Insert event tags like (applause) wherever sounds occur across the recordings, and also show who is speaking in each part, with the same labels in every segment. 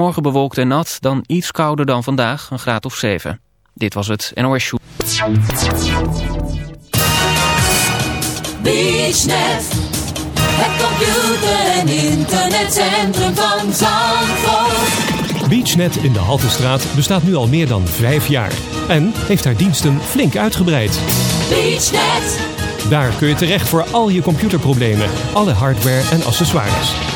Speaker 1: Morgen bewolkt en nat, dan iets kouder dan vandaag, een graad of 7. Dit was het NOS Show.
Speaker 2: BeachNet, het computer- en internetcentrum van Zandvoort.
Speaker 3: BeachNet in de Haltestraat bestaat nu al meer dan vijf jaar. En heeft haar diensten flink uitgebreid.
Speaker 2: BeachNet,
Speaker 3: Daar kun je terecht voor al je computerproblemen, alle hardware en accessoires.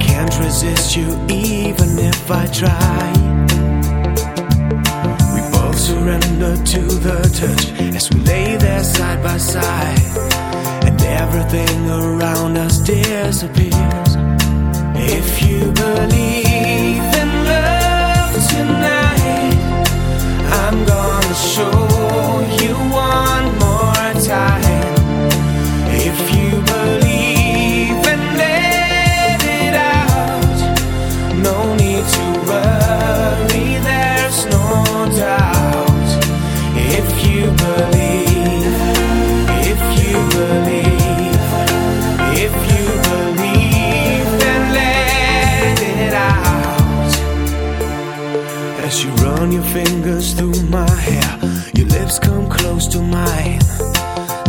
Speaker 4: Can't resist you even if I try. We both surrender to the touch as we lay there side by side. And everything around us disappears. If you believe in love tonight, I'm gonna show you one more time. If your fingers through my hair, your lips come close to mine.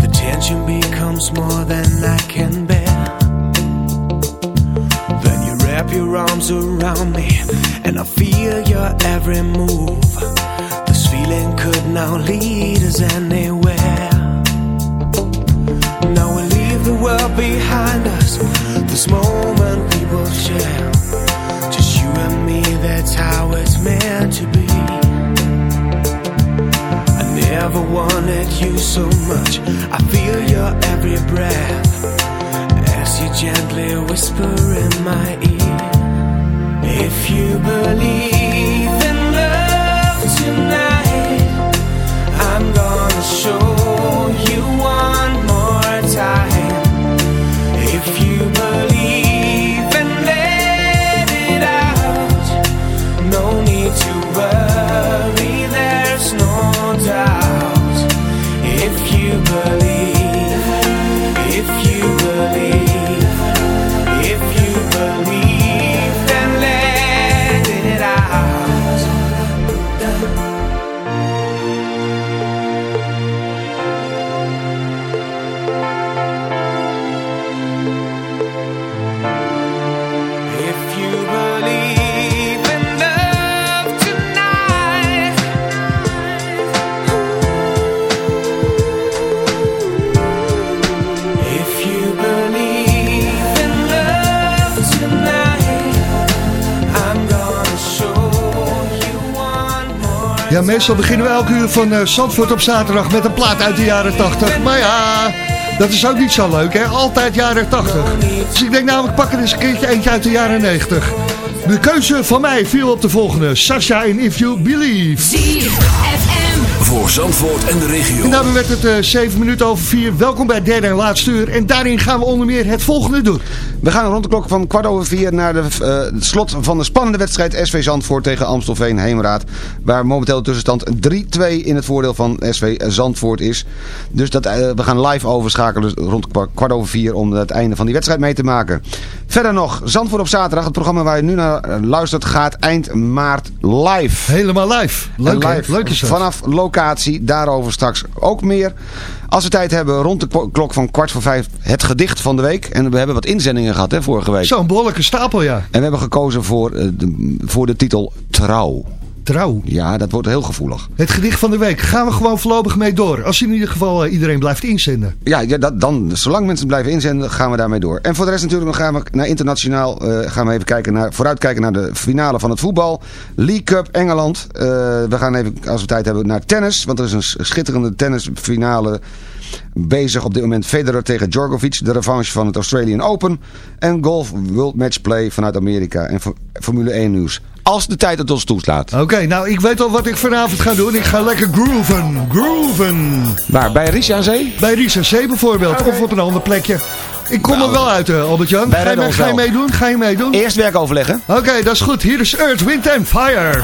Speaker 4: The tension becomes more than
Speaker 5: meestal beginnen we elke uur van uh, Zandvoort op zaterdag met een plaat uit de jaren 80. Maar ja, dat is ook niet zo leuk, hè? Altijd jaren 80. Dus ik denk nou, ik pak er eens een keertje eentje uit de jaren 90. De keuze van mij viel op de volgende. Sasha in If You Believe.
Speaker 2: ZFM.
Speaker 6: Voor Zandvoort en de regio.
Speaker 5: En daarmee werd het uh, 7 minuten over 4. Welkom bij het derde en laatste uur. En daarin gaan we onder meer het volgende doen.
Speaker 7: We gaan rond de klok van kwart over vier naar de, uh, het slot van de spannende wedstrijd SV Zandvoort tegen Amstelveen Heemraad. Waar momenteel de tussenstand 3-2 in het voordeel van SV Zandvoort is. Dus dat, uh, we gaan live overschakelen rond kwart over vier om het einde van die wedstrijd mee te maken. Verder nog, Zandvoort op zaterdag. Het programma waar je nu naar luistert gaat eind maart live.
Speaker 5: Helemaal live. Leuk,
Speaker 7: live.
Speaker 5: Leuk is dat.
Speaker 7: Vanaf locatie, daarover straks ook meer. Als we tijd hebben, rond de klok van kwart voor vijf, het gedicht van de week. En we hebben wat inzendingen gehad, hè, vorige week.
Speaker 5: Zo'n behoorlijke stapel, ja.
Speaker 7: En we hebben gekozen voor, uh, de, voor de titel Trouw.
Speaker 5: Trouw.
Speaker 7: Ja, dat wordt heel gevoelig.
Speaker 5: Het gedicht van de week. Gaan we gewoon voorlopig mee door. Als in ieder geval uh, iedereen blijft inzenden.
Speaker 7: Ja, ja dat, dan, zolang mensen blijven inzenden, gaan we daarmee door. En voor de rest natuurlijk gaan we naar internationaal. Uh, gaan we even kijken naar, vooruitkijken naar de finale van het voetbal. League Cup Engeland. Uh, we gaan even, als we tijd hebben, naar tennis. Want er is een schitterende tennisfinale bezig op dit moment Federer tegen Djokovic. De revanche van het Australian Open. En Golf World Match Play vanuit Amerika. En Formule 1 nieuws. Als de tijd het ons toeslaat.
Speaker 5: Oké, okay, nou ik weet al wat ik vanavond ga doen. Ik ga lekker grooven. Grooven.
Speaker 7: Waar? Bij Ries aan Zee?
Speaker 5: Bij Ries aan Zee bijvoorbeeld. Okay. Of op een ander plekje. Ik kom nou, er wel uit, uh, Albert-Jan. Ga, je, ga je meedoen? Ga je meedoen?
Speaker 7: Eerst werk overleggen.
Speaker 5: Oké, okay, dat is goed. Hier is Earth, Wind and Fire.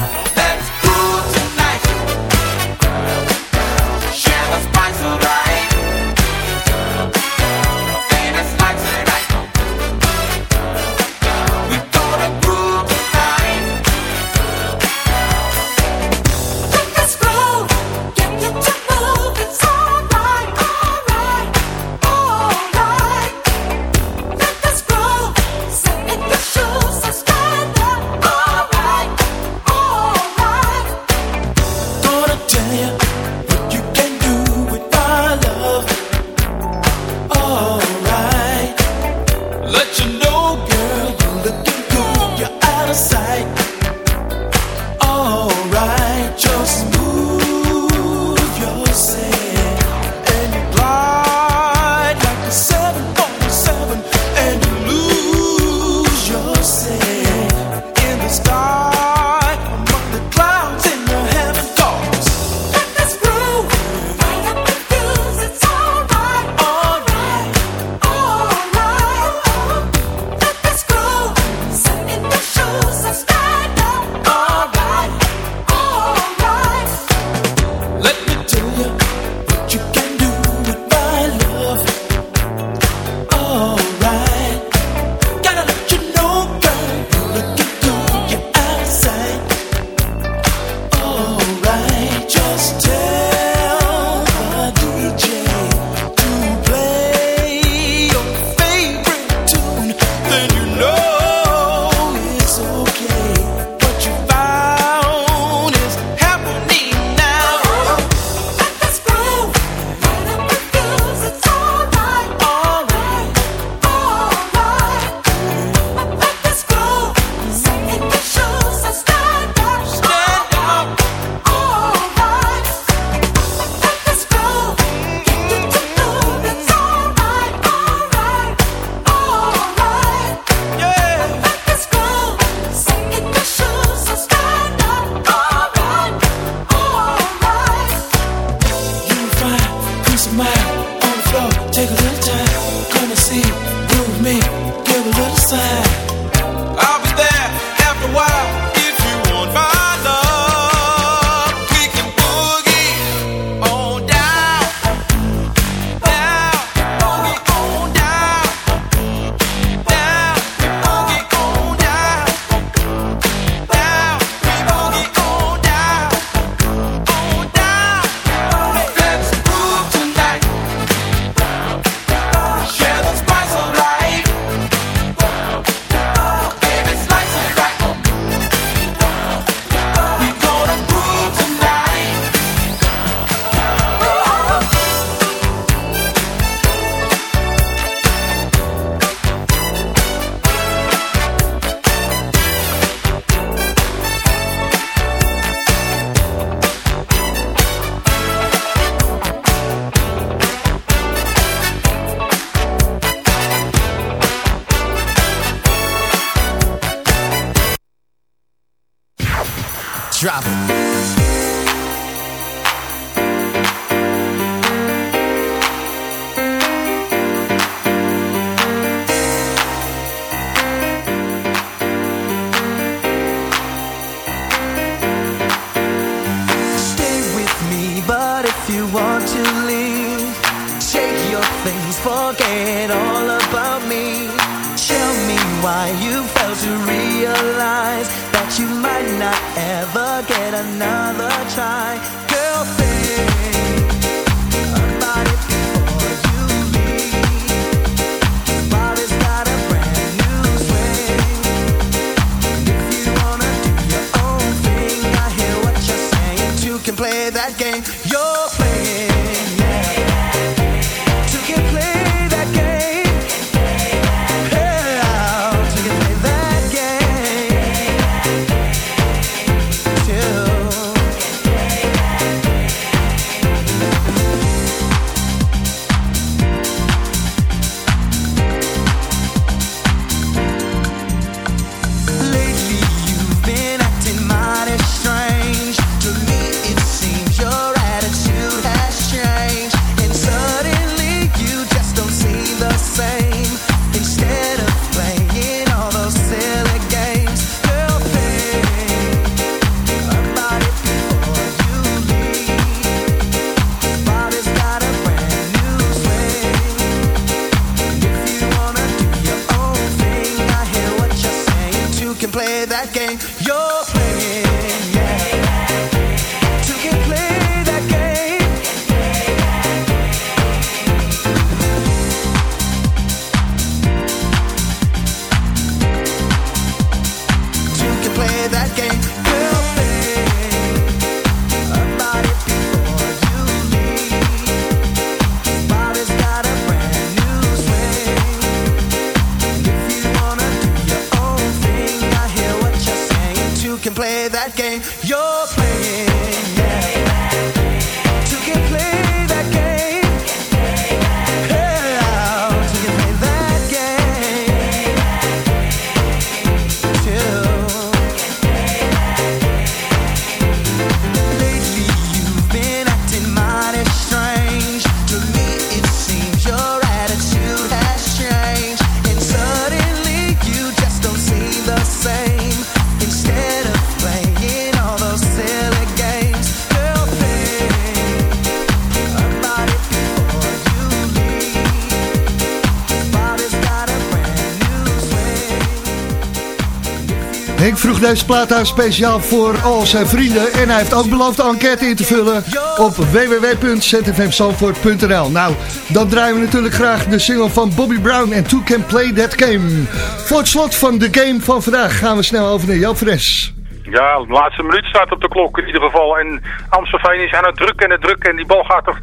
Speaker 8: Vroeg deze plaat aan speciaal voor al zijn vrienden. En hij heeft ook beloofd de enquête in te vullen op www.zfmzandvoort.nl. Nou, dan draaien we natuurlijk graag de single van Bobby Brown en Two Can Play That Game. Voor het slot van de game van vandaag gaan we snel over naar Joop Fres.
Speaker 9: Ja, de laatste minuut staat op de klok in ieder geval. En Amstelveen is aan het drukken en het drukken. En die bal gaat er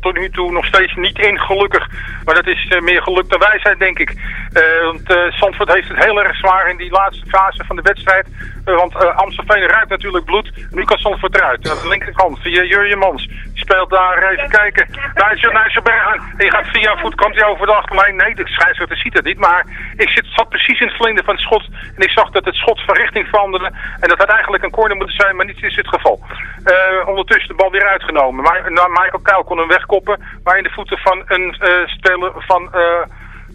Speaker 9: tot, nu toe nog steeds niet in, gelukkig. Maar dat is eh, meer geluk dan wijsheid, denk ik. Eh, want eh Zandvoort heeft het heel erg zwaar in die laatste fase van de wedstrijd. Want Amstelveen ruikt natuurlijk bloed. Nu kan Zandvoort eruit. Aan de linkerkant via Jurje Mans. Die speelt daar, even kijken. Daar is Nijsselberg aan. En je gaat via voet, komt hij over de achterlijn. Nee, de scheidsrechter ziet het niet. Maar ik zit, zat precies in het verlengde van het schot. En ik zag dat het schot van richting veranderde. En dat had eigenlijk een corner moeten zijn, maar niet is het geval. Ondertussen de bal weer uitgenomen. Maar nou, Michael Kuil kon hem wegkoppen. Maar in de voeten van een eh, speler van...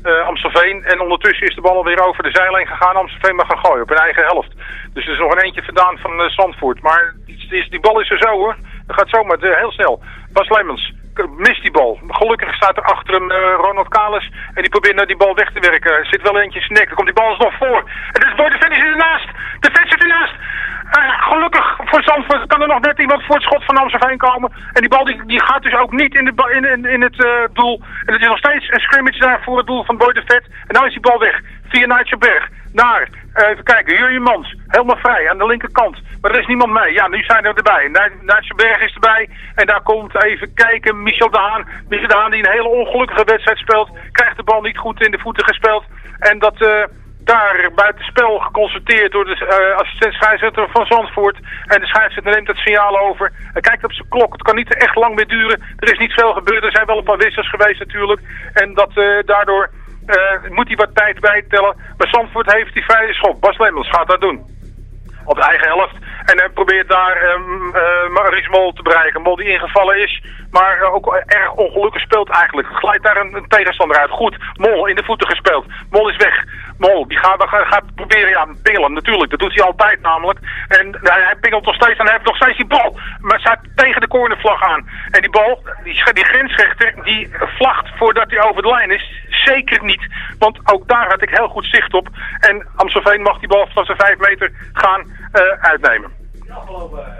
Speaker 9: eh, Amstelveen. En ondertussen is de bal alweer over de zijlijn gegaan. Amstelveen mag gaan gooien op hun eigen helft. Dus er is nog een eentje vandaan van eh, Zandvoort. Maar die, die, die bal is er zo hoor. Dat gaat zomaar heel snel. Bas Lemmens mist die bal. Gelukkig staat er achter hem Ronald Kalis. En die probeert naar die bal weg te werken. Er zit wel eentje in. Dan komt die bal nog voor. En dus Boy de is ernaast. De zit ernaast. Eh, gelukkig voor Zandvoort kan er nog net iemand voor het schot van Amstelveen komen. En die bal die, die gaat dus ook niet in, de, in, in, in het eh, doel. En het is nog steeds een scrimmage daar voor het doel van Boy de Vet. En nou is die bal weg. Via Nijtsenberg. Naar, eh, even kijken, Jurje Mans. Helemaal vrij aan de linkerkant. Maar er is niemand mee. Ja, nu zijn er erbij. Nij- Nijtsenberg is erbij. En daar komt, even kijken, Michel de Haan. Michel de Haan die een hele ongelukkige wedstrijd speelt. Krijgt de bal niet goed in de voeten gespeeld. En dat... daar buitenspel geconstateerd door de eh, assistent scheidsrechter van Zandvoort. En de scheidsrechter neemt het signaal over. Hij kijkt op zijn klok. Het kan niet echt lang meer duren. Er is niet veel gebeurd. Er zijn wel een paar wissels geweest natuurlijk. En dat eh, daardoor eh, moet hij wat tijd bijtellen. Maar Zandvoort heeft die vrije schop. Bas Lemmels gaat dat doen op de eigen helft. En hij probeert daar um, uh, Mol te bereiken. Mol die ingevallen is, maar uh, ook erg ongelukkig speelt eigenlijk. Glijdt daar een, tegenstander uit. Goed, Mol in de voeten gespeeld. Mol is weg. Mol, die gaat, gaat proberen, ja, natuurlijk. Dat doet hij altijd namelijk. En hij, pingelt nog steeds en hij heeft nog steeds die bal. Maar staat tegen de cornervlag aan. En die bal, die, die grensrechter, die vlagt voordat hij over de lijn is. Zeker niet, want ook daar had ik heel goed zicht op. En Amstelveen mag die bal vanaf de 5 meter gaan uh, uitnemen.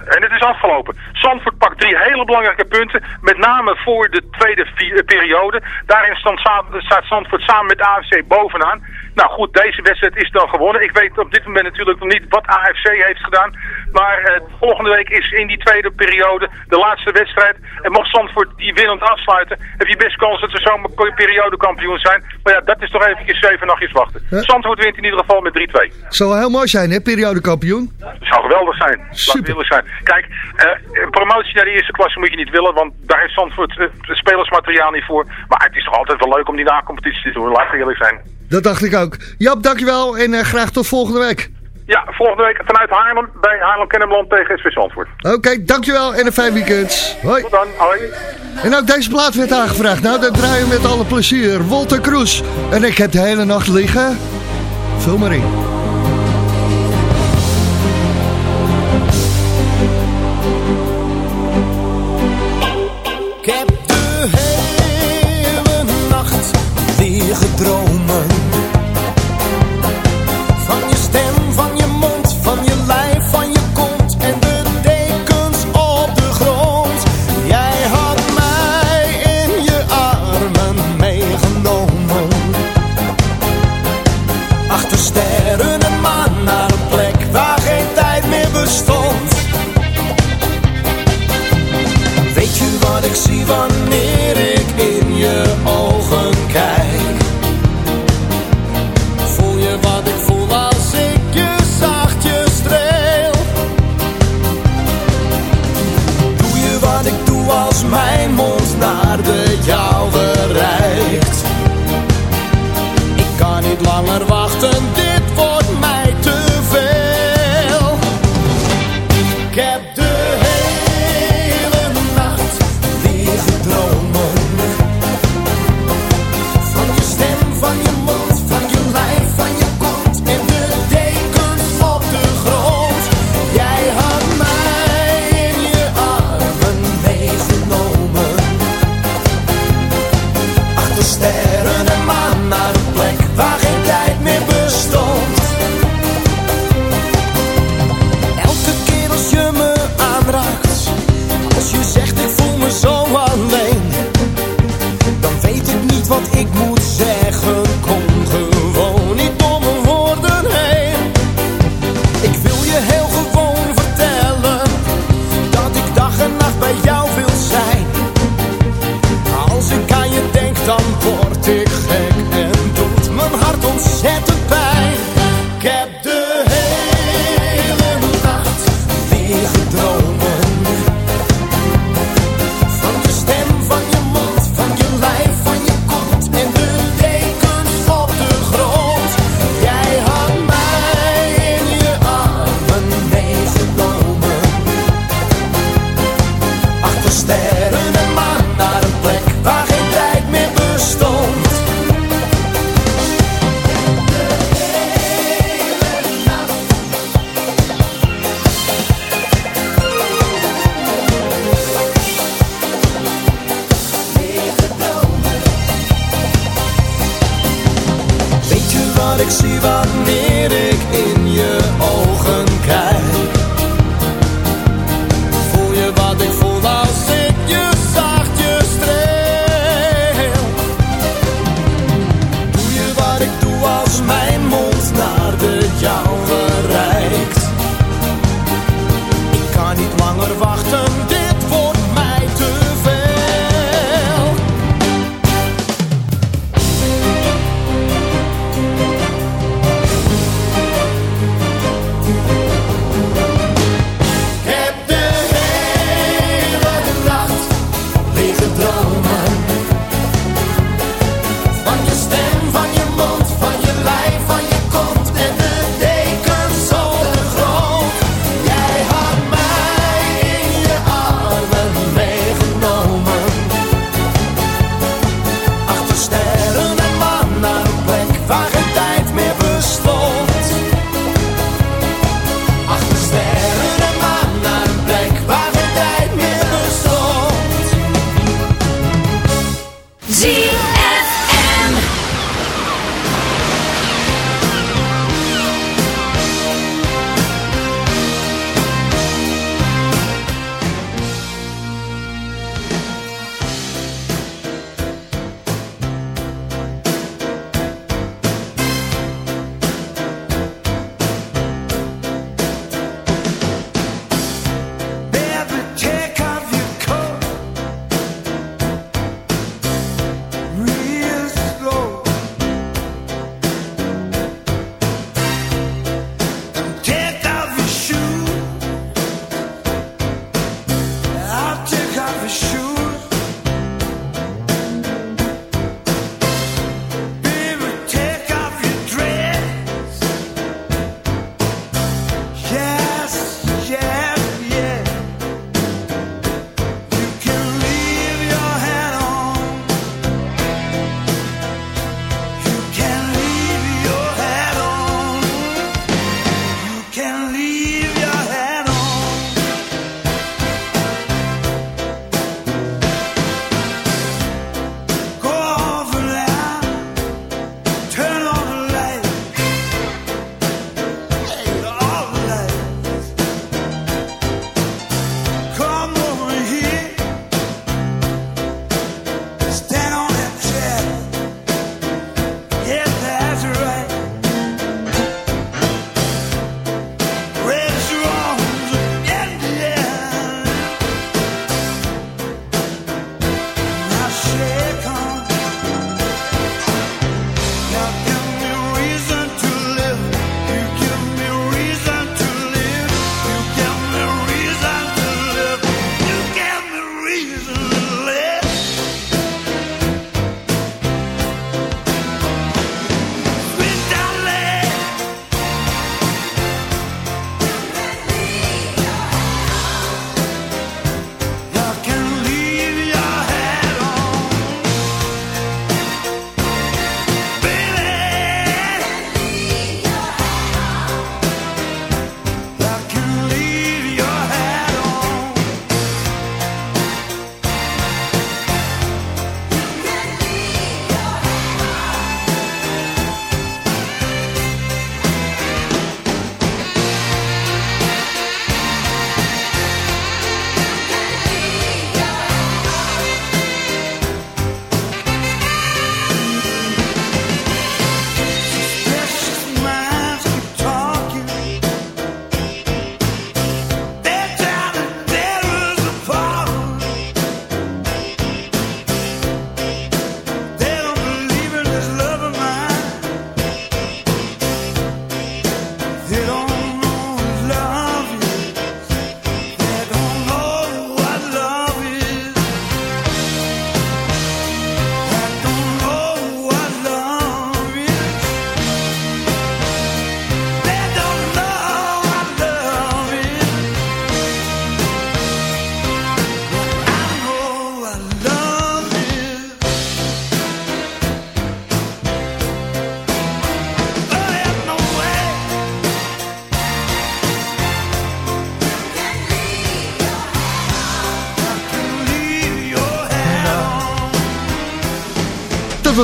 Speaker 9: En het is afgelopen. Zandvoort pakt drie hele belangrijke punten. Met name voor de tweede periode. Daarin staat Zandvoort samen met AFC bovenaan. Nou goed, deze wedstrijd is dan gewonnen. Ik weet op dit moment natuurlijk nog niet wat AFC heeft gedaan. Maar uh, volgende week is in die tweede periode de laatste wedstrijd. En mocht Zandvoort die winnend afsluiten, heb je best kans dat ze zomaar periodekampioen zijn. Maar ja, dat is toch eventjes zeven nachtjes wachten. Huh? Zandvoort wint in ieder geval met 3-2.
Speaker 8: Zou heel mooi zijn, hè, periodekampioen?
Speaker 9: Zou geweldig zijn. Super. zijn. Kijk, uh, promotie naar de eerste klasse moet je niet willen, want daar heeft Zandvoort uh, spelersmateriaal niet voor. Maar het is toch altijd wel leuk om die na-competitie te doen, laten we eerlijk zijn.
Speaker 8: Dat dacht ik ook. Jap, dankjewel en uh, graag tot volgende week.
Speaker 9: Ja, volgende week vanuit Haarlem bij Haarlem-Kennemerland tegen SV Zandvoort.
Speaker 8: Oké, okay, dankjewel en een fijn weekend. Hoi.
Speaker 9: Tot dan, hoi.
Speaker 8: En ook deze plaat werd aangevraagd. Nou, dat draaien we met alle plezier. Wolter Kroes. En ik heb de hele nacht liggen. Vul maar in.
Speaker 10: ik moet
Speaker 8: zeggen.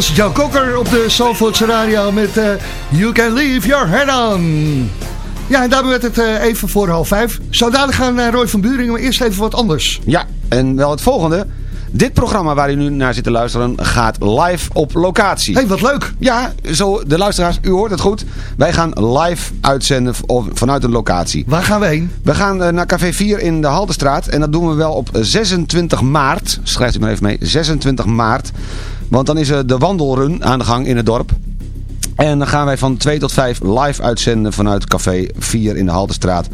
Speaker 8: Was Joe Cocker op de Zalvoortse Radio met eh, You Can Leave Your Head On. Ja, en daarmee werd het eh, even voor half vijf. Zo dadelijk gaan naar Roy van Buringen, maar eerst even wat anders.
Speaker 7: Ja, en wel het volgende. Dit programma waar u nu naar zit te luisteren gaat live op locatie.
Speaker 8: hey, wat leuk.
Speaker 7: Ja, zo, de luisteraars, u hoort het goed. Wij gaan live uitzenden vanuit een locatie.
Speaker 8: Waar gaan we heen?
Speaker 7: We gaan eh, naar Café 4 in de Haltestraat. En dat doen we wel op 26 maart. Schrijft u maar even mee. 26 maart. Want dan is er de wandelrun aan de gang in het dorp. En dan gaan wij van 2 tot 5 live uitzenden vanuit Café 4 in de Haltestraat.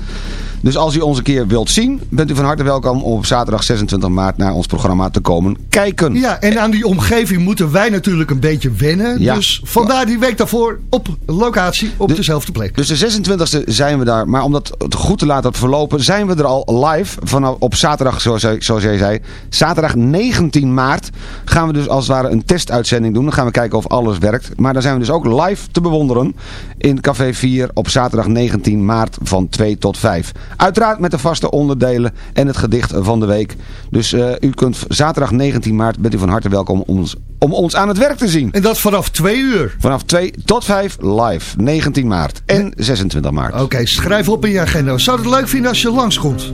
Speaker 7: Dus als u ons een keer wilt zien, bent u van harte welkom om op zaterdag 26 maart naar ons programma te komen kijken.
Speaker 8: Ja, en aan die omgeving moeten wij natuurlijk een beetje wennen.
Speaker 7: Ja.
Speaker 8: Dus vandaar die week daarvoor op locatie op dezelfde plek.
Speaker 7: Dus de 26e zijn we daar. Maar om dat goed te laten verlopen, zijn we er al live. Vanaf op zaterdag, zoals, jij- zoals jij zei. Zaterdag 19 maart gaan we dus als het ware een testuitzending doen. Dan gaan we kijken of alles werkt. Maar dan zijn we dus ook live te bewonderen in Café 4 op zaterdag 19 maart van 2 tot 5. Uiteraard met de vaste onderdelen en het gedicht van de week. Dus eh, u kunt zaterdag 19 maart bent u van harte welkom om ons, om ons aan het werk te zien.
Speaker 8: En dat vanaf 2 uur.
Speaker 7: Vanaf 2 tot 5 live. 19 maart en 26 maart.
Speaker 8: Oké, schrijf op in je agenda. Zou het leuk vinden als je langskomt?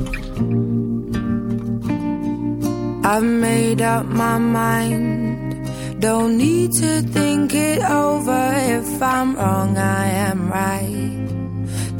Speaker 11: I've made up my mind. Don't need to think it over. If I'm wrong, I am right.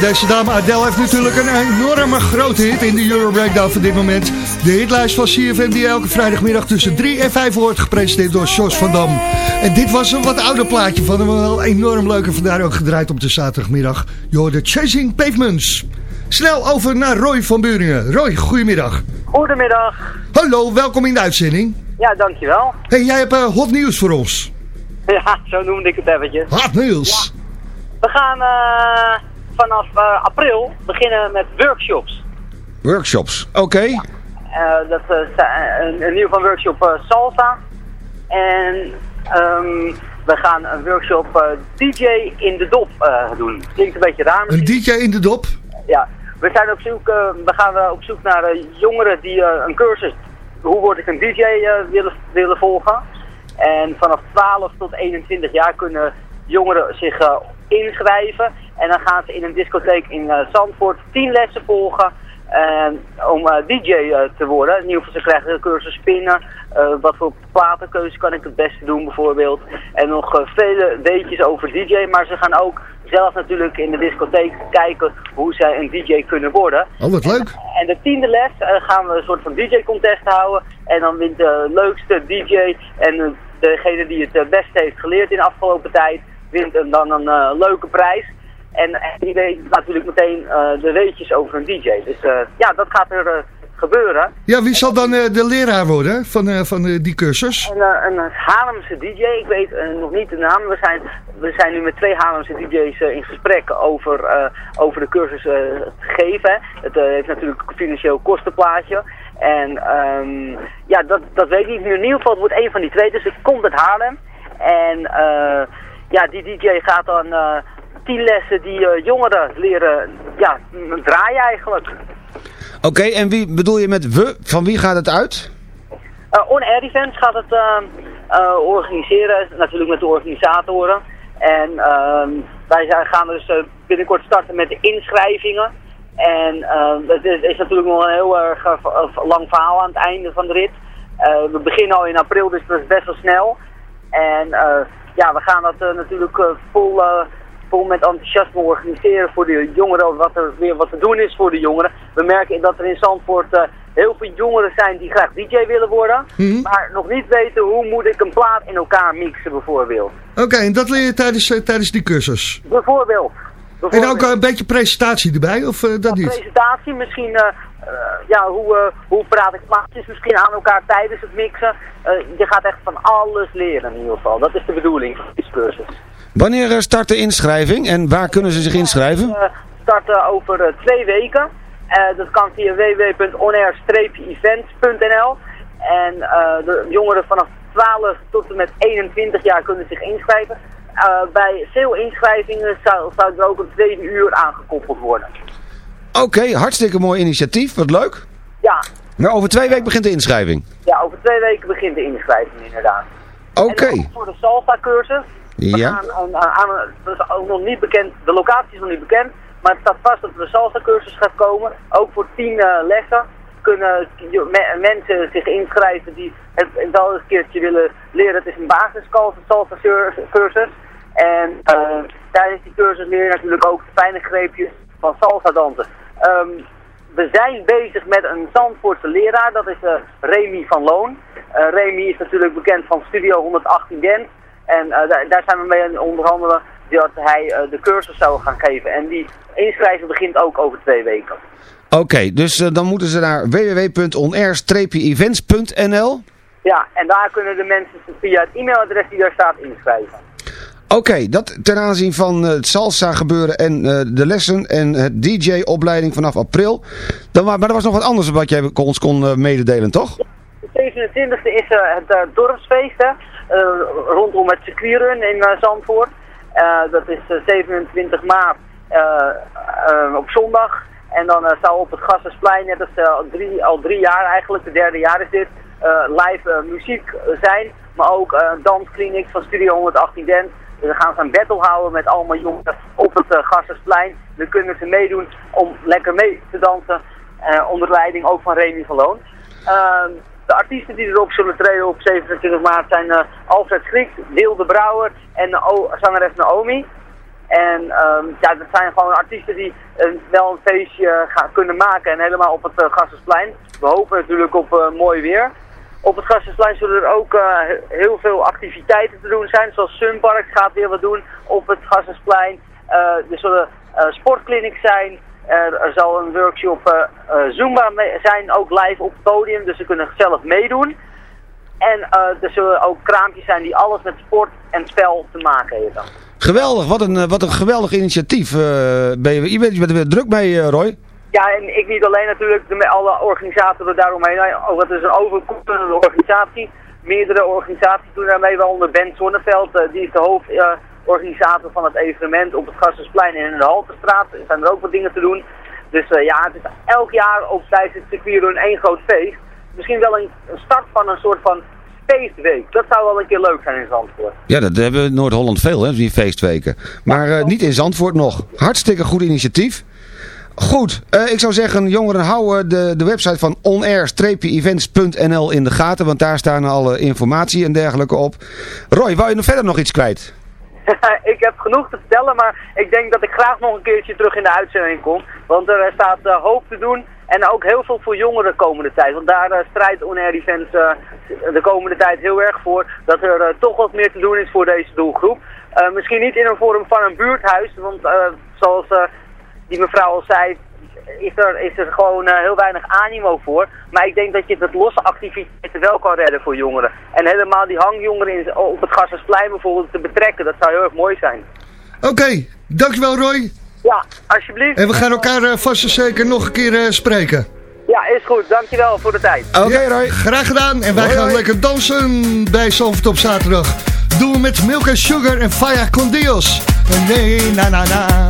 Speaker 8: Deze dame Adele heeft natuurlijk een enorme grote hit in de Euro Breakdown van dit moment. De hitlijst van CFM die elke vrijdagmiddag tussen 3 en 5 wordt gepresenteerd door Jos van Dam. En dit was een wat ouder plaatje van hem, wel enorm leuk en vandaar ook gedraaid op de zaterdagmiddag. Je hoorde Chasing Pavements. Snel over naar Roy van Buringen. Roy, goedemiddag.
Speaker 12: Goedemiddag.
Speaker 8: Hallo, welkom in de uitzending.
Speaker 12: Ja, dankjewel.
Speaker 8: Hey, jij hebt eh, hot nieuws voor ons.
Speaker 12: Ja, zo noemde ik het eventjes.
Speaker 8: Hot nieuws.
Speaker 12: We gaan eh, vanaf eh, april beginnen met workshops.
Speaker 7: Workshops, oké.
Speaker 12: Eh, dat is een, een nieuw van workshop eh, Salsa. En ehm, we gaan een workshop eh, DJ in de dop eh, doen. Klinkt een beetje raar
Speaker 8: Een DJ in de dop.
Speaker 12: Ja, we zijn op zoek, eh, we gaan eh, op zoek naar eh, jongeren die eh, een cursus, hoe word ik een DJ, eh, willen, willen volgen. En vanaf 12 tot 21 jaar kunnen jongeren zich eh, inschrijven. En dan gaan ze in een discotheek in eh, Zandvoort 10 lessen volgen. En om eh, DJ eh, te worden. In ieder geval, ze krijgen een cursus spinnen. Eh, wat voor platenkeuze kan ik het beste doen bijvoorbeeld. En nog eh, vele weetjes over DJ. Maar ze gaan ook zelf natuurlijk in de discotheek kijken hoe zij een DJ kunnen worden.
Speaker 8: Oh, wat leuk.
Speaker 12: En de tiende les eh, gaan we een soort van DJ-contest houden. En dan wint de leukste DJ en eh, degene die het eh, beste heeft geleerd in de afgelopen tijd, wint een- dan een eh, leuke prijs. En, die weet natuurlijk meteen eh, de weetjes over een DJ. Dus eh, ja, dat gaat er gebeuren.
Speaker 8: Ja, wie zal dan de leraar worden van, van die cursus?
Speaker 12: Een, een Haarlemse DJ, ik weet nog niet de naam. We zijn, we zijn nu met twee Haarlemse DJ's in gesprek over, over de cursus te geven. Het heeft natuurlijk een financieel kostenplaatje. En ehm, ja, dat, dat weet ik niet. In ieder geval, het wordt één van die twee. Dus het komt uit Haarlem. En eh, ja, die DJ gaat dan eh, tien lessen die eh, jongeren leren ja, draaien eigenlijk.
Speaker 7: Oké, en wie bedoel je met we? Van wie gaat het uit?
Speaker 12: Uh, On Air Events gaat het uh, uh, organiseren, natuurlijk met de organisatoren. En ehm, wij zijn, gaan dus uh, binnenkort starten met de inschrijvingen. En het is, is, natuurlijk nog een heel erg lang verhaal aan het einde van de rit. we beginnen al in april, dus dat is best wel snel. En ja, we gaan dat natuurlijk vol vol met enthousiasme organiseren voor de jongeren, wat er weer wat te doen is voor de jongeren. We merken dat er in Zandvoort heel veel jongeren zijn die graag DJ willen worden, mm -hmm. maar nog niet weten hoe moet ik een plaat in elkaar mixen bijvoorbeeld.
Speaker 8: Oké, okay, en dat leer je tijdens, uh, tijdens die cursus?
Speaker 12: Bijvoorbeeld.
Speaker 8: bijvoorbeeld. En ook uh, een beetje presentatie erbij, of dat
Speaker 12: ja,
Speaker 8: niet?
Speaker 12: Presentatie, misschien, ja, hoe, hoe praat ik plaatjes misschien aan elkaar tijdens het mixen. je gaat echt van alles leren in ieder geval, dat is de bedoeling van deze cursus.
Speaker 7: Wanneer start de inschrijving en waar kunnen ze zich inschrijven?
Speaker 12: We starten over twee weken. Dat kan via www.onair-events.nl En de jongeren vanaf 12 tot en met 21 jaar kunnen zich inschrijven. bij veel inschrijvingen zou, zou er ook een tweede uur aangekoppeld worden.
Speaker 7: Oké, okay, hartstikke mooi initiatief. Wat leuk.
Speaker 12: Ja.
Speaker 7: Maar over twee weken begint de inschrijving?
Speaker 12: Ja, over twee weken begint de inschrijving inderdaad.
Speaker 7: Oké. Okay.
Speaker 12: voor de Salsa-cursus.
Speaker 7: Ja.
Speaker 12: We gaan aan, aan, dat is ook nog niet bekend, de locatie is nog niet bekend, maar het staat vast dat er een salsa-cursus gaat komen. Ook voor tien uh, lessen kunnen me, mensen zich inschrijven die het wel eens een keertje willen leren. Het is een basis salsa-cursus. En uh, tijdens die cursus leer je natuurlijk ook de fijne greepjes van salsa-dansen. Um, we zijn bezig met een Zandvoortse leraar, dat is uh, Remy van Loon. Remy is natuurlijk bekend van Studio 118 Dance. En uh, daar, daar, zijn we mee aan onderhandelen dat hij uh, de cursus zou gaan geven. En die inschrijven begint ook over twee weken.
Speaker 7: Oké, okay, dus uh, dan moeten ze naar www.onair-events.nl
Speaker 12: Ja, en daar kunnen de mensen via het e-mailadres die daar staat inschrijven.
Speaker 7: Oké, dat ten aanzien van het salsa gebeuren en de lessen en het DJ-opleiding vanaf april. Dan, maar er was nog wat anders wat jij ons kon mededelen, toch?
Speaker 12: De 27e is het dorpsfeest, hè? Rondom het circuitrun in Zandvoort. Dat is 27 maart op zondag. En dan zou op het Gassersplein, net als al, drie, jaar eigenlijk, de derde jaar is dit, live muziek zijn. Maar ook danskliniek van Studio 118 Dance. We gaan ze een battle houden met allemaal jongeren op het Gassersplein. Dan kunnen ze meedoen om lekker mee te dansen. onder leiding ook van Remy van. Ehm, de artiesten die erop zullen treden op 27 maart zijn uh, Alfred Griek, Wilde Brouwer en uh, zangeres Naomi. En um, ja, dat zijn gewoon artiesten die uh, wel een feestje gaan kunnen maken en helemaal op het uh, Gassersplein. We hopen natuurlijk op mooi weer. Op het Gassersplein zullen er ook heel veel activiteiten te doen zijn, zoals Sunpark gaat weer wat doen op het Gassersplein. er zullen sportclinics zijn, er, zal een workshop uh, uh, Zumba zijn, ook live op het podium, dus ze kunnen zelf meedoen. En eh, er zullen ook kraampjes zijn die alles met sport en spel te maken hebben.
Speaker 7: Geweldig, wat een, eh, wat een geweldig initiatief. eh, ben je, je, bent, er weer druk mee, eh, Roy.
Speaker 12: Ja, en ik niet alleen natuurlijk, met alle organisatoren daaromheen. Oh, het is een overkoepelende organisatie. Meerdere organisaties doen daarmee, waaronder Ben Zonneveld. eh, die is de hoofdorganisator van het evenement op het Gassersplein en in de Halterstraat. Er zijn er ook wat dingen te doen. Dus eh, ja, het is elk jaar op tijdens het circuit één groot feest. Misschien wel een, een start van een soort van feestweek. Dat zou wel een keer leuk zijn in Zandvoort.
Speaker 7: Ja, dat hebben we in Noord-Holland veel, hè, die feestweken. Maar eh, niet in Zandvoort nog. Hartstikke goed initiatief. Goed, eh, ik zou zeggen, jongeren, houden de, de website van onair-events.nl in de gaten, want daar staan alle informatie en dergelijke op. Roy, wou je nog verder nog iets kwijt? (laughs)
Speaker 12: ik heb genoeg te vertellen, maar ik denk dat ik graag nog een keertje terug in de uitzending kom. Want er staat eh, hoop te doen en ook heel veel voor jongeren de komende tijd. Want daar eh, strijdt On Air Events eh, de komende tijd heel erg voor dat er eh, toch wat meer te doen is voor deze doelgroep. Eh, misschien niet in een vorm van een buurthuis, want eh, zoals eh, die mevrouw al zei, is er, is er gewoon eh, heel weinig animo voor. Maar ik denk dat je dat losse activiteiten wel kan redden voor jongeren. En helemaal die hangjongeren in, op het Gassersplein bijvoorbeeld te betrekken, dat zou heel erg mooi zijn.
Speaker 8: Oké, dankjewel Roy.
Speaker 12: Ja, alsjeblieft.
Speaker 8: En we gaan elkaar eh, vast en zeker nog een keer eh, spreken.
Speaker 12: Ja, is goed. Dankjewel voor de tijd.
Speaker 8: Oké Roy. Graag gedaan. En wij
Speaker 12: Hoi,
Speaker 8: gaan
Speaker 12: hoi.
Speaker 8: lekker dansen bij Zandvoort op zaterdag. Doen we met Milk and Sugar en Faya con Dios. Nee, na na na.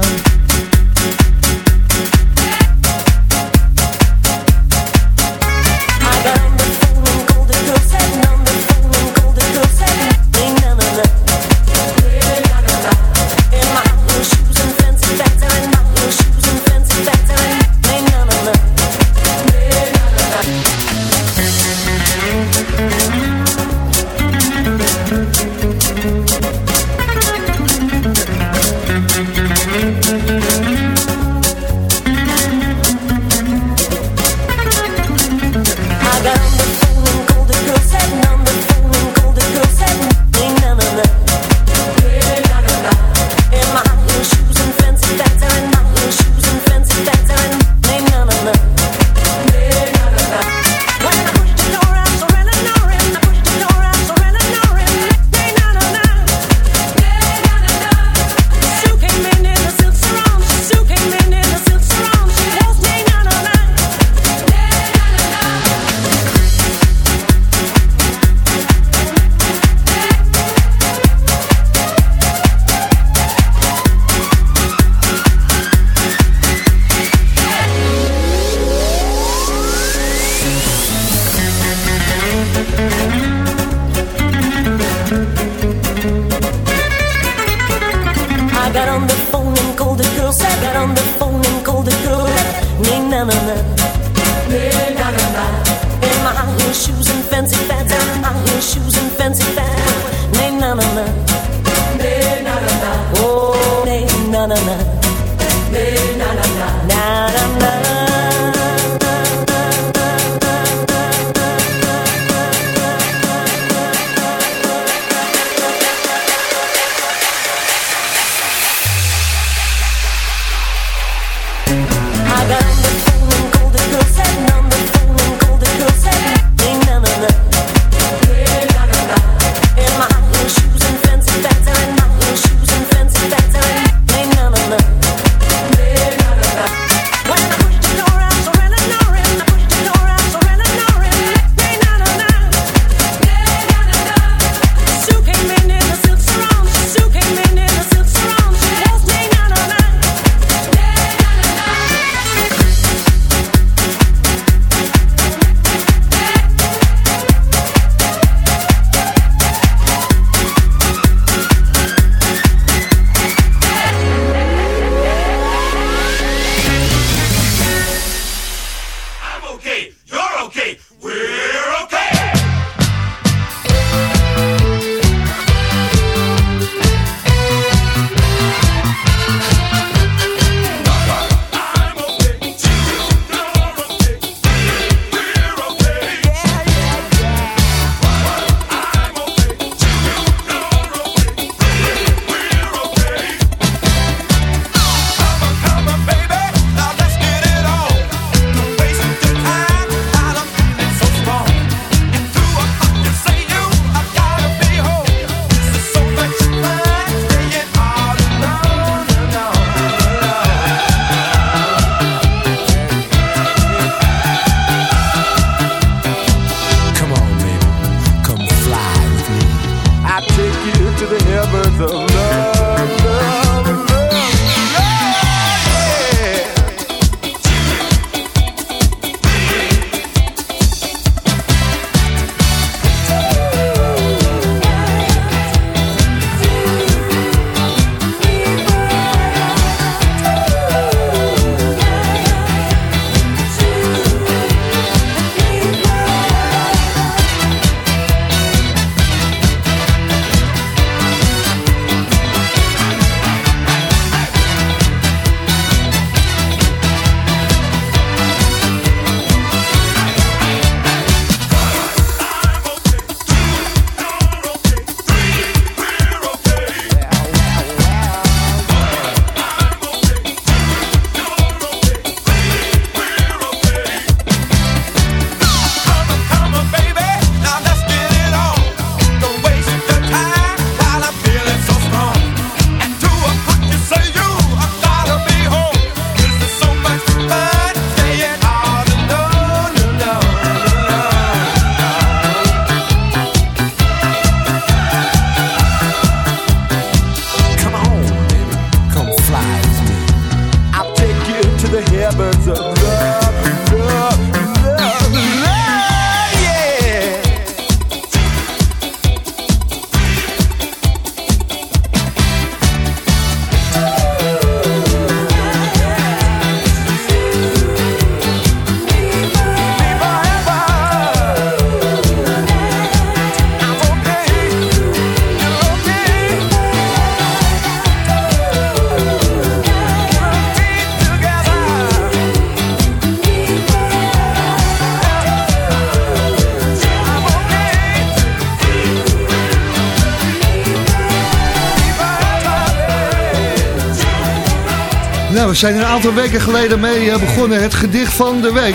Speaker 8: Zijn er een aantal weken geleden mee eh, begonnen, het gedicht van de week.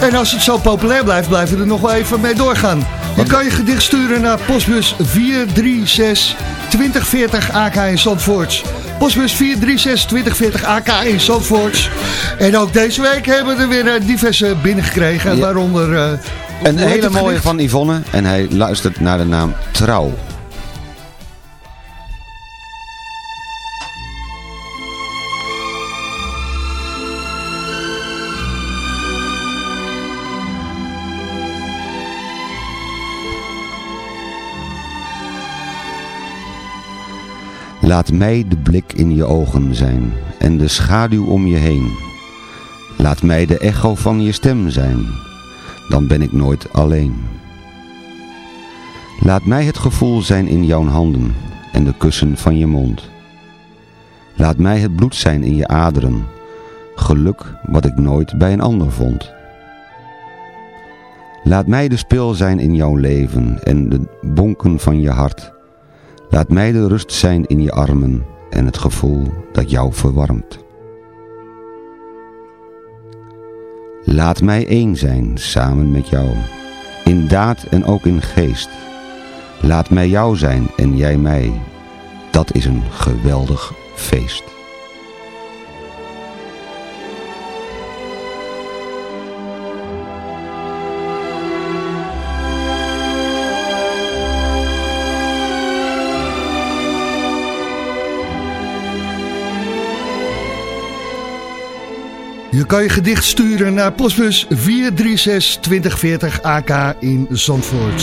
Speaker 8: En als het zo populair blijft, blijven we er nog wel even mee doorgaan. Je kan je gedicht sturen naar postbus 436 2040 AK in Zandvoort. Postbus 436 2040 AK in Zandvoort. En ook deze week hebben we er weer eh, diverse binnengekregen,
Speaker 7: Ja.
Speaker 8: waaronder... eh,
Speaker 7: Een hele mooie van Yvonne en hij luistert naar de naam Trouw. Laat mij de blik in je ogen zijn en de schaduw om je heen. Laat mij de echo van je stem zijn, dan ben ik nooit alleen. Laat mij het gevoel zijn in jouw handen en de kussen van je mond. Laat mij het bloed zijn in je aderen, geluk wat ik nooit bij een ander vond. Laat mij de spil zijn in jouw leven en de bonken van je hart. Laat mij de rust zijn in je armen en het gevoel dat jou verwarmt. Laat mij één zijn samen met jou, in daad en ook in geest. Laat mij jou zijn en jij mij, dat is een geweldig feest.
Speaker 8: Je kan je gedicht sturen naar postbus 436 2040 AK in Zandvoort.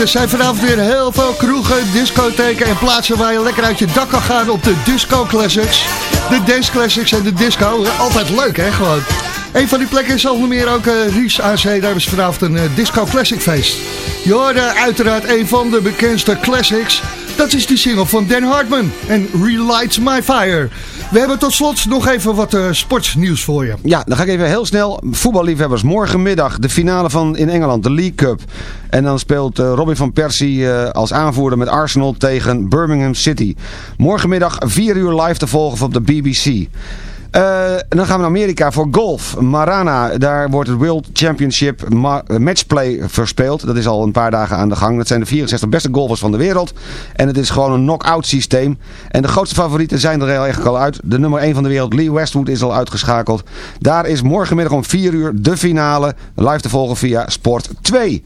Speaker 8: Er zijn vanavond weer heel veel kroegen, discotheken en plaatsen waar je lekker uit je dak kan gaan op de Disco Classics. De Dance Classics en de Disco. Altijd leuk, hè, gewoon. Een van die plekken is onder meer ook uh, Ries AC. Daar ze vanavond een eh, Disco Classic feest. Je hoorde uiteraard een van de bekendste classics. Dat is die single van Dan Hartman en Relights My Fire. We hebben tot slot nog even wat eh, sportsnieuws voor je.
Speaker 7: Ja, dan ga ik even heel snel. Voetballiefhebbers, morgenmiddag de finale van in Engeland, de League Cup. En dan speelt eh, Robin van Persie eh, als aanvoerder met Arsenal tegen Birmingham City. Morgenmiddag 4 uur live te volgen op de BBC. Eh, dan gaan we naar Amerika voor golf. Marana, daar wordt het World Championship ma- Matchplay verspeeld. Dat is al een paar dagen aan de gang. Dat zijn de 64 beste golfers van de wereld. En het is gewoon een knock-out systeem. En de grootste favorieten zijn er eigenlijk al uit. De nummer 1 van de wereld, Lee Westwood, is al uitgeschakeld. Daar is morgenmiddag om 4 uur de finale. Live te volgen via Sport 2.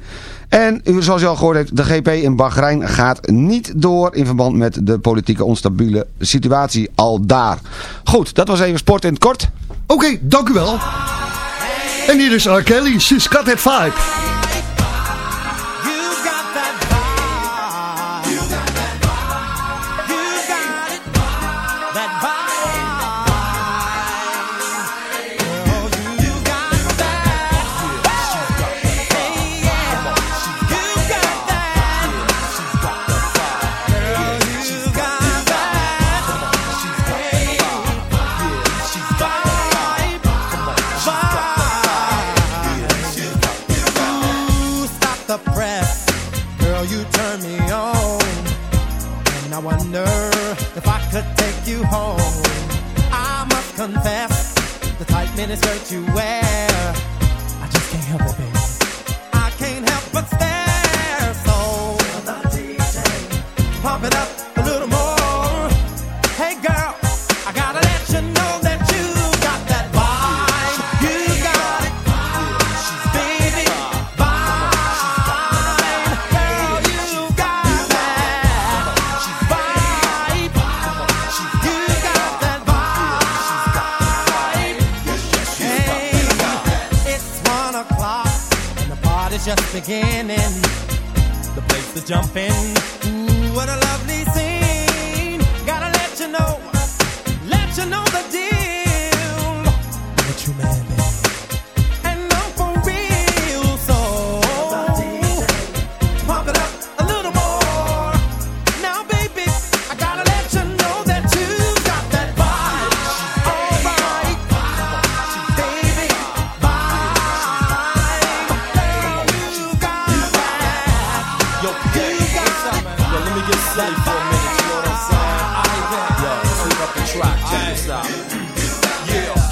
Speaker 7: En zoals u al gehoord heeft, de GP in Bahrein gaat niet door in verband met de politieke onstabiele situatie al daar. Goed, dat was even sport in het kort.
Speaker 8: Oké, dank u wel. En hier is R. Kelly, She's Got That Vibe.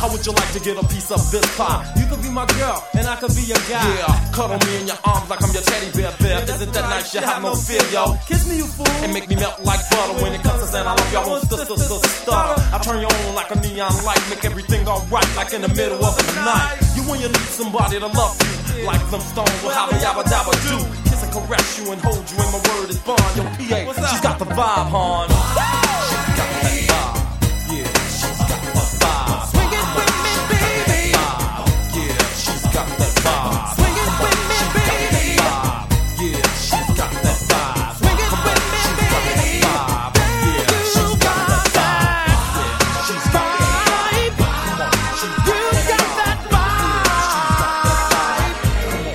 Speaker 13: How would you like to get a piece of this pie? You could be my girl, and I could be your guy. Yeah, cuddle me in your arms like I'm your teddy bear, bear. Isn't that nice? You have no fear, yo. Kiss me, you fool. And make me melt like butter when it comes to saying I love you. I won't stutter, stutter, stutter. I turn you on like a neon light, make everything alright like in the middle of the night. You when you need somebody to love you, like them stones will have a yabba dabba do. Kiss and caress you and hold you, and my word is bond. Yo, PA, she's got the vibe, hon. She's got that vibe.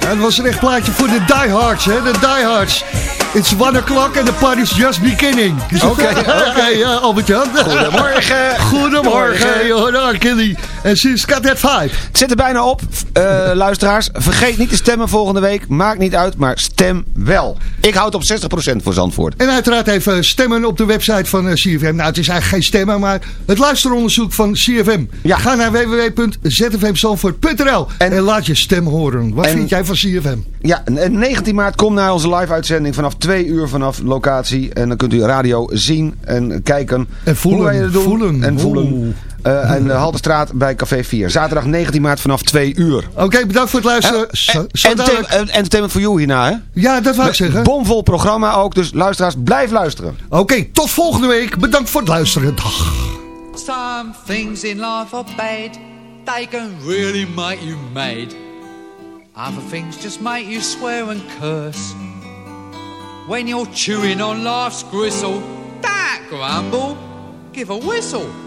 Speaker 8: Het was een echt plaatje voor de diehards, hè? De diehards. It's one o'clock and the party's just beginning.
Speaker 7: Oké, (laughs) oké.
Speaker 8: ja, Albert-Jan.
Speaker 7: Goedemorgen. (laughs)
Speaker 8: Goedemorgen. Killy. En she's got that vibe.
Speaker 7: Het zit er bijna op. Eh, luisteraars, vergeet niet te stemmen volgende week. Maakt niet uit, maar stem wel. Ik houd op 60% voor Zandvoort.
Speaker 8: En uiteraard even stemmen op de website van eh, CFM. Nou, het is eigenlijk geen stemmen, maar het luisteronderzoek van CFM. Ga naar www.zfmzandvoort.nl en, laat je stem horen. Wat
Speaker 7: En-
Speaker 8: vind jij van CFM?
Speaker 7: Ja, en 19 maart kom naar onze live-uitzending vanaf 2 uur vanaf locatie. En dan kunt u radio zien en kijken.
Speaker 8: En voelen,
Speaker 7: Hoe wij het doen.
Speaker 8: voelen.
Speaker 7: En voelen.
Speaker 8: Oeh.
Speaker 7: Eh, en de Haltestraat bij Café 4. Zaterdag 19 maart vanaf 2 uur.
Speaker 8: Oké, bedankt voor het luisteren.
Speaker 7: Entertainment, eh, entertainment for you hierna, hè?
Speaker 8: Ja, dat wou ik zeggen.
Speaker 7: Bomvol programma ook, dus luisteraars, blijf luisteren.
Speaker 8: Oké, tot volgende week. Bedankt voor het luisteren. Dag.
Speaker 14: Some things in life are bad, they can really make you mad. Other things just make you swear and curse. When you're chewing on life's gristle, that grumble, give a whistle.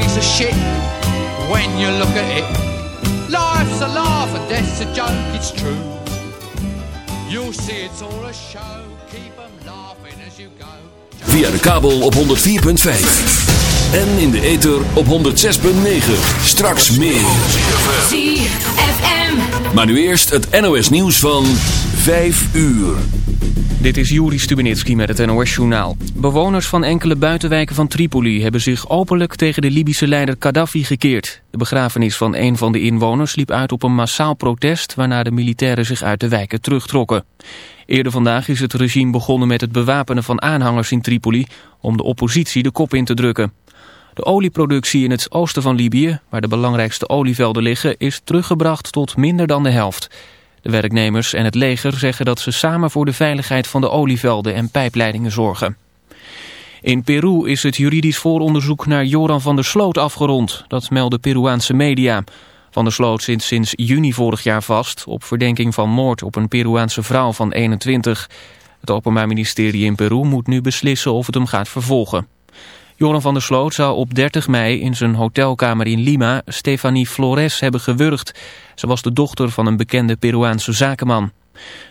Speaker 14: piece of shit when you look at it. Life's a laugh and death's a joke, it's true. You'll see it's all a show, keep 'em laughing as you go.
Speaker 15: Via de kabel op 104.5. En in de ether op 106.9. Straks meer.
Speaker 2: ZFM.
Speaker 15: Maar nu eerst het NOS nieuws van 5 uur.
Speaker 1: Dit is Juri Stubenitski met het NOS-journaal. Bewoners van enkele buitenwijken van Tripoli hebben zich openlijk tegen de Libische leider Gaddafi gekeerd. De begrafenis van een van de inwoners liep uit op een massaal protest... waarna de militairen zich uit de wijken terugtrokken. Eerder vandaag is het regime begonnen met het bewapenen van aanhangers in Tripoli... om de oppositie de kop in te drukken. De olieproductie in het oosten van Libië, waar de belangrijkste olievelden liggen... is teruggebracht tot minder dan de helft... De werknemers en het leger zeggen dat ze samen voor de veiligheid van de olievelden en pijpleidingen zorgen. In Peru is het juridisch vooronderzoek naar Joran van der Sloot afgerond. Dat melden Peruaanse media. Van der Sloot zit sinds juni vorig jaar vast... op verdenking van moord op een Peruaanse vrouw van 21. Het Openbaar Ministerie in Peru moet nu beslissen of het hem gaat vervolgen. Joran van der Sloot zou op 30 mei in zijn hotelkamer in Lima Stefanie Flores hebben gewurgd. Ze was de dochter van een bekende Peruaanse zakenman.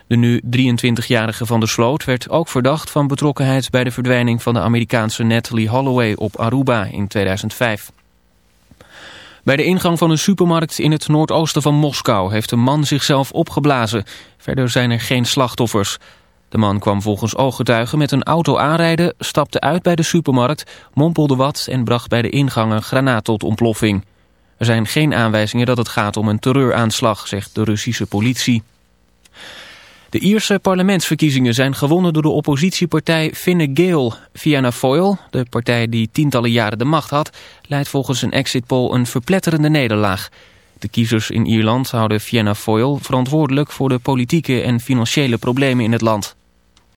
Speaker 1: De nu 23-jarige van der Sloot werd ook verdacht van betrokkenheid bij de verdwijning van de Amerikaanse Natalie Holloway op Aruba in 2005. Bij de ingang van een supermarkt in het noordoosten van Moskou heeft een man zichzelf opgeblazen. Verder zijn er geen slachtoffers. De man kwam volgens ooggetuigen met een auto aanrijden, stapte uit bij de supermarkt, mompelde wat en bracht bij de ingang een granaat tot ontploffing. Er zijn geen aanwijzingen dat het gaat om een terreuraanslag, zegt de Russische politie. De Ierse parlementsverkiezingen zijn gewonnen door de oppositiepartij Fine Gael. Fianna Fáil, de partij die tientallen jaren de macht had, leidt volgens een exit poll een verpletterende nederlaag. De kiezers in Ierland houden Fianna Fáil verantwoordelijk voor de politieke en financiële problemen in het land.